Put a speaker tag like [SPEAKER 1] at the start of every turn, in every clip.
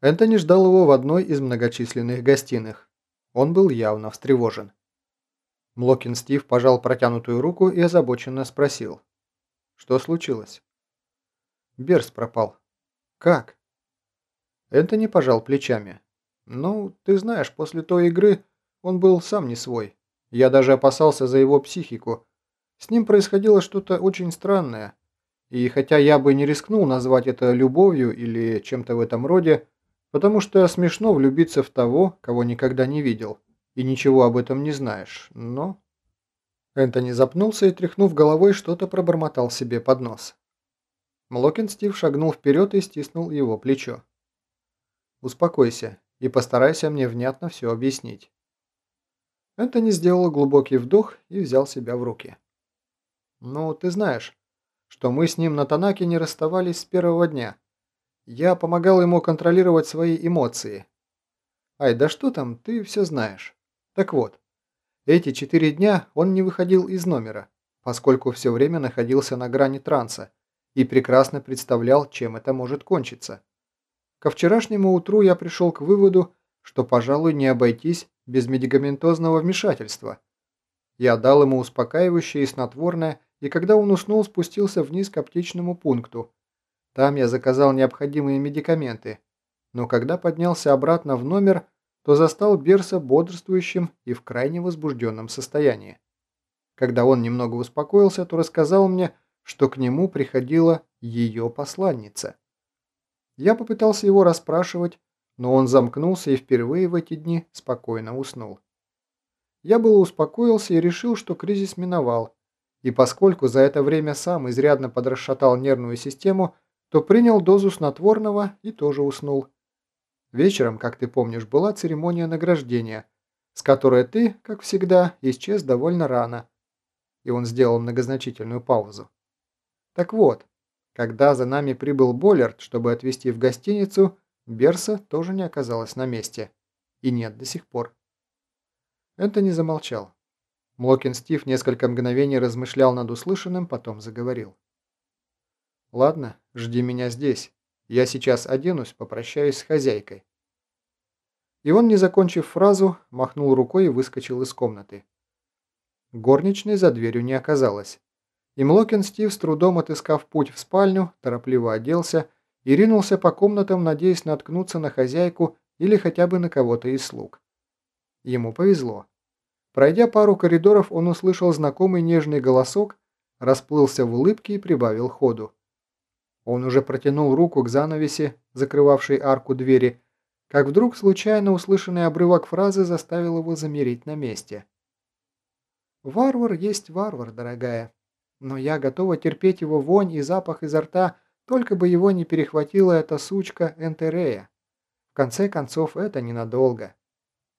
[SPEAKER 1] Энтони ждал его в одной из многочисленных гостиных. Он был явно встревожен. Млокин Стив пожал протянутую руку и озабоченно спросил. «Что случилось?» «Берс пропал». «Как?» Энтони пожал плечами. «Ну, ты знаешь, после той игры он был сам не свой. Я даже опасался за его психику. С ним происходило что-то очень странное. И хотя я бы не рискнул назвать это любовью или чем-то в этом роде, потому что смешно влюбиться в того, кого никогда не видел, и ничего об этом не знаешь, но...» Энтони запнулся и, тряхнув головой, что-то пробормотал себе под нос. Млокин Стив шагнул вперед и стиснул его плечо. «Успокойся и постарайся мне внятно все объяснить». Энтони сделал глубокий вдох и взял себя в руки. «Ну, ты знаешь, что мы с ним на Танаке не расставались с первого дня. Я помогал ему контролировать свои эмоции. Ай, да что там, ты все знаешь. Так вот, эти четыре дня он не выходил из номера, поскольку все время находился на грани транса и прекрасно представлял, чем это может кончиться. Ко вчерашнему утру я пришел к выводу, что, пожалуй, не обойтись без медикаментозного вмешательства. Я дал ему успокаивающее и снотворное, и когда он уснул, спустился вниз к аптечному пункту. Там я заказал необходимые медикаменты, но когда поднялся обратно в номер, то застал Берса бодрствующим и в крайне возбужденном состоянии. Когда он немного успокоился, то рассказал мне, что к нему приходила ее посланница. Я попытался его расспрашивать, но он замкнулся и впервые в эти дни спокойно уснул. Я было успокоился и решил, что кризис миновал, и поскольку за это время сам изрядно подрасшатал нервную систему, то принял дозу снотворного и тоже уснул. Вечером, как ты помнишь, была церемония награждения, с которой ты, как всегда, исчез довольно рано. И он сделал многозначительную паузу. Так вот, когда за нами прибыл Боллерд, чтобы отвезти в гостиницу, Берса тоже не оказалась на месте. И нет до сих пор. Энтони замолчал. Млокин Стив несколько мгновений размышлял над услышанным, потом заговорил. «Ладно, жди меня здесь. Я сейчас оденусь, попрощаюсь с хозяйкой». И он, не закончив фразу, махнул рукой и выскочил из комнаты. Горничной за дверью не оказалось. И Млокин Стив, с трудом отыскав путь в спальню, торопливо оделся и ринулся по комнатам, надеясь наткнуться на хозяйку или хотя бы на кого-то из слуг. Ему повезло. Пройдя пару коридоров, он услышал знакомый нежный голосок, расплылся в улыбке и прибавил ходу. Он уже протянул руку к занавеси, закрывавшей арку двери, как вдруг случайно услышанный обрывок фразы заставил его замереть на месте. «Варвар есть варвар, дорогая, но я готова терпеть его вонь и запах изо рта, только бы его не перехватила эта сучка Энтерея. В конце концов, это ненадолго».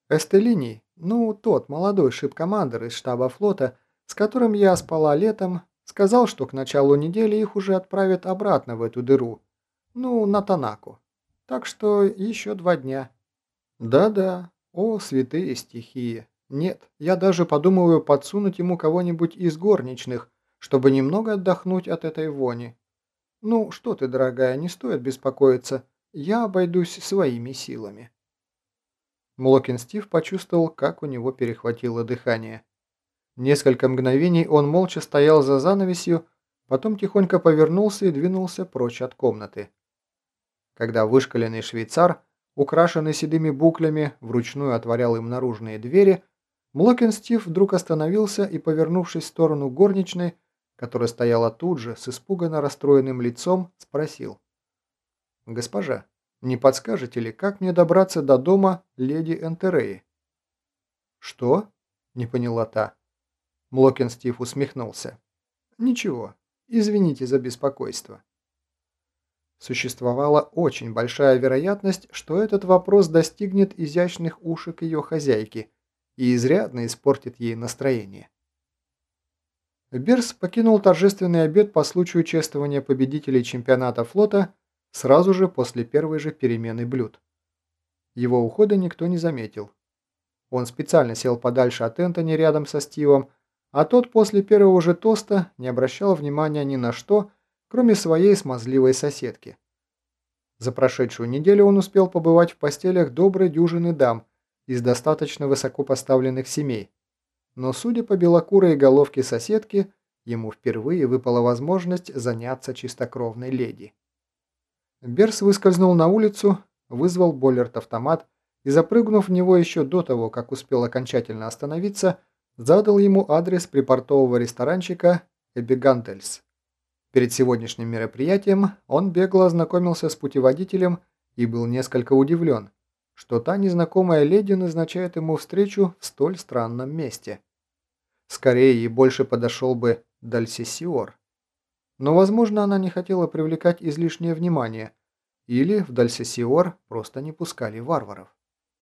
[SPEAKER 1] Эстелини, ну, тот молодой шип-командер из штаба флота, с которым я спала летом, сказал, что к началу недели их уже отправят обратно в эту дыру. Ну, на Танаку. Так что еще два дня. Да-да, о, святые стихии. Нет, я даже подумываю подсунуть ему кого-нибудь из горничных, чтобы немного отдохнуть от этой вони. Ну, что ты, дорогая, не стоит беспокоиться. Я обойдусь своими силами. Млокин Стив почувствовал, как у него перехватило дыхание. Несколько мгновений он молча стоял за занавесью, потом тихонько повернулся и двинулся прочь от комнаты. Когда вышкаленный швейцар, украшенный седыми буклями, вручную отворял им наружные двери, Млокин Стив вдруг остановился и, повернувшись в сторону горничной, которая стояла тут же, с испуганно расстроенным лицом, спросил. «Госпожа, не подскажете ли, как мне добраться до дома леди Энтереи?» «Что?» – не поняла та. Млокин Стив усмехнулся. «Ничего, извините за беспокойство». Существовала очень большая вероятность, что этот вопрос достигнет изящных ушек ее хозяйки и изрядно испортит ей настроение. Берс покинул торжественный обед по случаю чествования победителей чемпионата флота сразу же после первой же перемены блюд. Его ухода никто не заметил. Он специально сел подальше от Энтони рядом со Стивом, а тот после первого же тоста не обращал внимания ни на что, кроме своей смазливой соседки. За прошедшую неделю он успел побывать в постелях доброй дюжины дам из достаточно высоко поставленных семей. Но судя по белокурой головке соседки, ему впервые выпала возможность заняться чистокровной леди. Берс выскользнул на улицу, вызвал Боллерт-автомат и, запрыгнув в него еще до того, как успел окончательно остановиться, задал ему адрес припортового ресторанчика «Эбигантельс». Перед сегодняшним мероприятием он бегло ознакомился с путеводителем и был несколько удивлен, что та незнакомая леди назначает ему встречу в столь странном месте. Скорее ей больше подошел бы Дальсисиор. Но, возможно, она не хотела привлекать излишнее внимание, или в Дальсисиор просто не пускали варваров.